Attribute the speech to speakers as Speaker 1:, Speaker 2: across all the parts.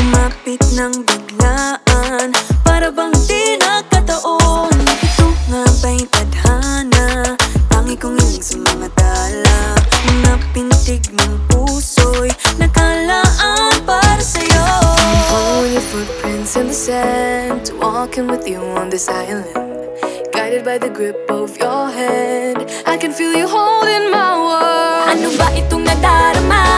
Speaker 1: Lumapit ng biglaan Para bang di nakataon Ito nga ba'y tadhana? Tangi kong hiling sa mga dala Mga ng puso'y Nakalaan para sa'yo.
Speaker 2: Following your footprints in the sand Walking with you on this island. Guided by the grip of your hand I can feel you holding my world.
Speaker 1: Ano ba itong nadarama?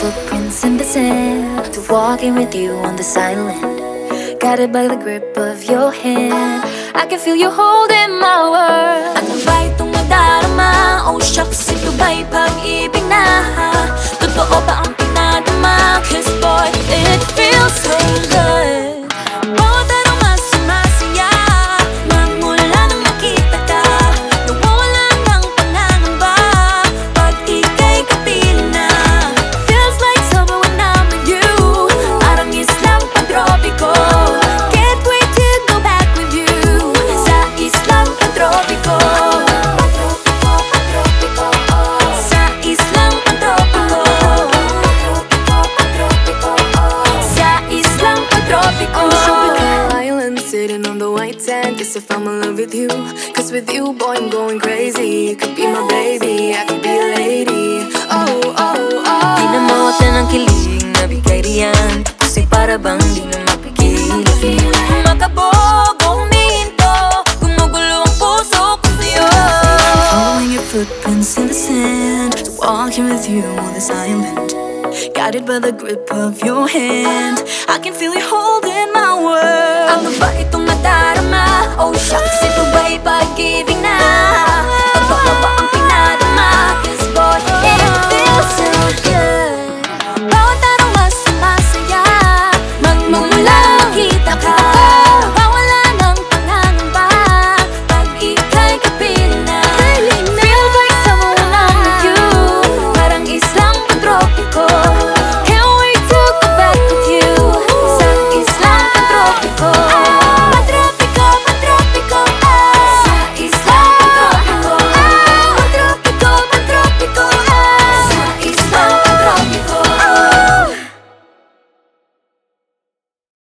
Speaker 2: Footprints in the sand To walking with you on this island Guided by the grip of your hand I can feel you holding my world I
Speaker 1: Ano ba itong nadarama? Oh shucks, you.
Speaker 2: Cause with you, boy, I'm going crazy. You could be my baby, I could be a lady. Oh, oh, oh.
Speaker 1: Di na ang kilig na bigay riyan. Kasi para bang di na mapigil. Makabog, umihinto. Gumugulo ang puso ko sa'yo. Following your footprints in the sand. Walking with you on this island. Guided by the grip of your hand I can feel you holding my world Ano ba my nadarama?